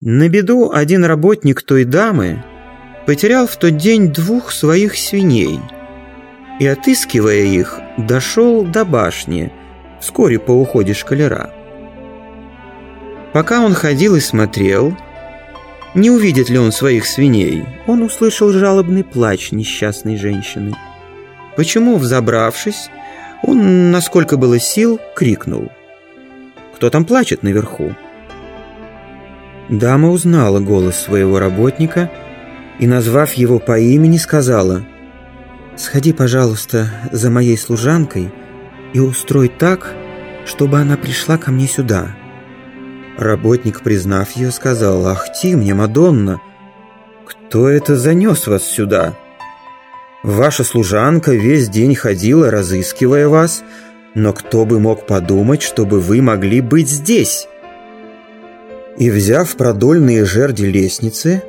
На беду один работник той дамы потерял в тот день двух своих свиней и, отыскивая их, дошел до башни вскоре по уходе шкалера. Пока он ходил и смотрел, не увидит ли он своих свиней, он услышал жалобный плач несчастной женщины. Почему, взобравшись, он, насколько было сил, крикнул. «Кто там плачет наверху?» Дама узнала голос своего работника и, назвав его по имени, сказала «Сходи, пожалуйста, за моей служанкой и устрой так, чтобы она пришла ко мне сюда». Работник, признав ее, сказал «Ах ты мне, Мадонна! Кто это занес вас сюда?» «Ваша служанка весь день ходила, разыскивая вас, но кто бы мог подумать, чтобы вы могли быть здесь?» И, взяв продольные жерди лестницы,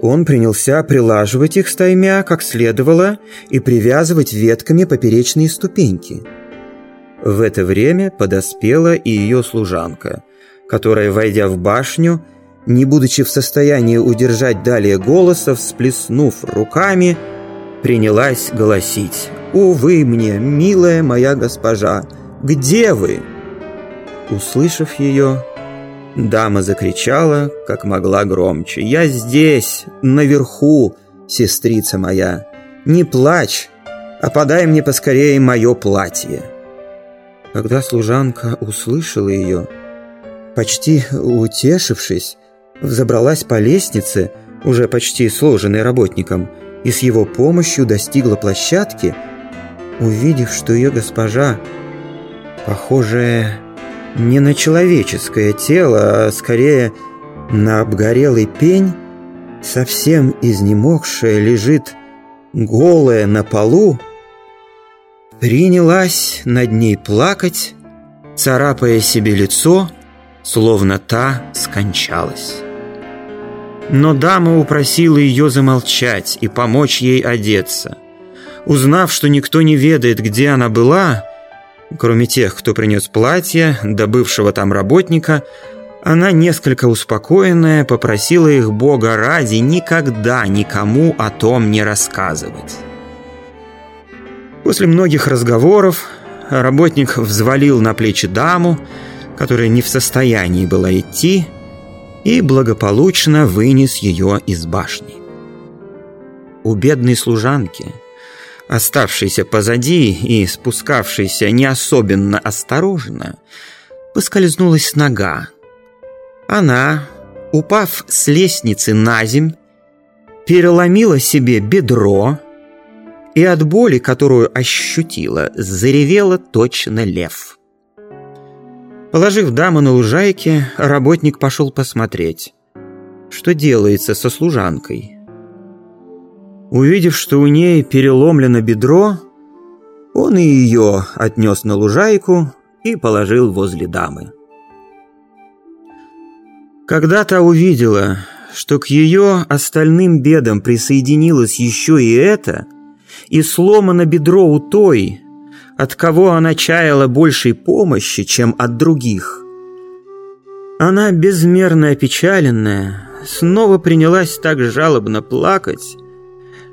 он принялся прилаживать их стаймя, как следовало, и привязывать ветками поперечные ступеньки. В это время подоспела и ее служанка, которая, войдя в башню, не будучи в состоянии удержать далее голоса, всплеснув руками, принялась голосить «Увы мне, милая моя госпожа, где вы?» Услышав ее, Дама закричала, как могла громче. «Я здесь, наверху, сестрица моя! Не плачь, а подай мне поскорее мое платье!» Когда служанка услышала ее, почти утешившись, взобралась по лестнице, уже почти сложенной работником, и с его помощью достигла площадки, увидев, что ее госпожа, похожая не на человеческое тело, а скорее на обгорелый пень, совсем изнемогшая, лежит голая на полу, принялась над ней плакать, царапая себе лицо, словно та скончалась. Но дама упросила ее замолчать и помочь ей одеться. Узнав, что никто не ведает, где она была, Кроме тех, кто принес платье, добывшего там работника, она, несколько успокоенная, попросила их Бога ради никогда никому о том не рассказывать. После многих разговоров работник взвалил на плечи даму, которая не в состоянии была идти, и благополучно вынес ее из башни. У бедной служанки – оставшийся позади и спускавшийся не особенно осторожно, поскользнулась нога. Она, упав с лестницы на земь, переломила себе бедро и от боли, которую ощутила, заревела точно лев. Положив даму на лужайке, работник пошел посмотреть, что делается со служанкой – Увидев, что у ней переломлено бедро, он и ее отнес на лужайку и положил возле дамы. Когда та увидела, что к ее остальным бедам присоединилось еще и это, и сломано бедро у той, от кого она чаяла большей помощи, чем от других, она, безмерно опечаленная, снова принялась так жалобно плакать,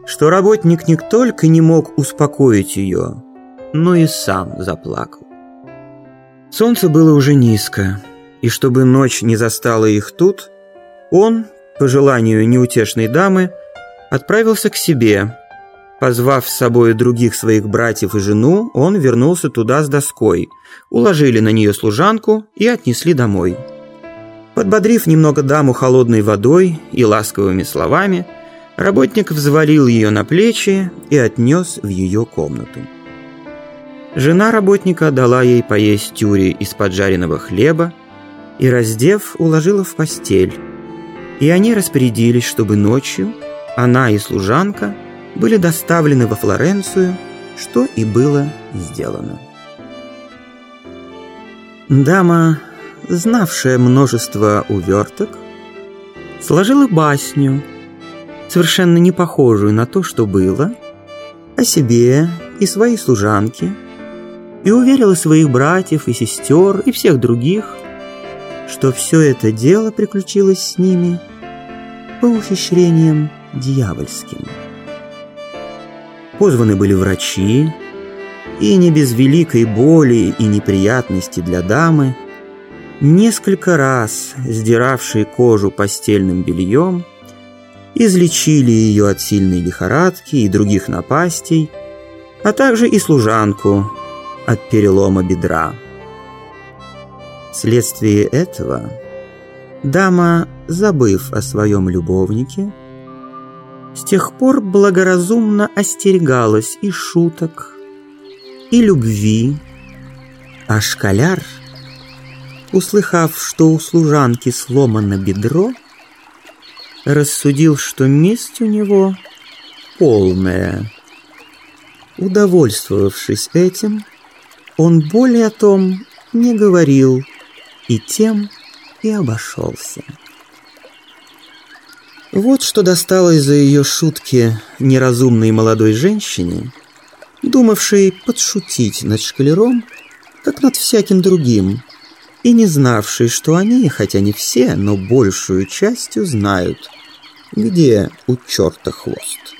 что работник не только не мог успокоить ее, но и сам заплакал. Солнце было уже низко, и чтобы ночь не застала их тут, он, по желанию неутешной дамы, отправился к себе. Позвав с собой других своих братьев и жену, он вернулся туда с доской, уложили на нее служанку и отнесли домой. Подбодрив немного даму холодной водой и ласковыми словами, Работник взвалил ее на плечи и отнес в ее комнату. Жена работника дала ей поесть тюри из поджаренного хлеба и, раздев, уложила в постель. И они распорядились, чтобы ночью она и служанка были доставлены во Флоренцию, что и было сделано. Дама, знавшая множество уверток, сложила басню – совершенно не похожую на то, что было, о себе и своей служанке, и уверила своих братьев и сестер и всех других, что все это дело приключилось с ними по ухищрениям дьявольским. Позваны были врачи, и не без великой боли и неприятности для дамы, несколько раз сдиравшие кожу постельным бельем, излечили ее от сильной лихорадки и других напастей, а также и служанку от перелома бедра. Вследствие этого дама, забыв о своем любовнике, с тех пор благоразумно остерегалась и шуток, и любви, а школяр, услыхав, что у служанки сломано бедро, рассудил, что месть у него полная. Удовольствовавшись этим, он более о том не говорил и тем и обошелся. Вот что досталось за ее шутки неразумной молодой женщине, думавшей подшутить над шкалером, как над всяким другим, и не знавшей, что они, хотя не все, но большую частью знают, где у черта хвост.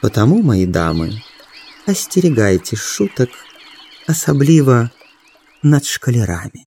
Потому, мои дамы, остерегайтесь шуток, особливо над шкалерами.